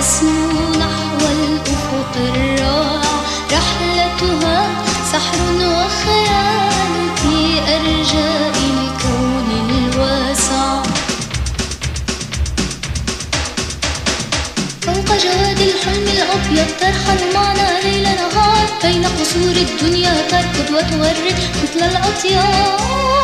تسمو نحو الأفق الرائع رحلتها سحر وخيال في أرجاء الكون الواسع. فوق جواد الحلم الأبيض ترحل معنا ليل نهار بين قصور الدنيا تركض وتورد مثل الأطيار.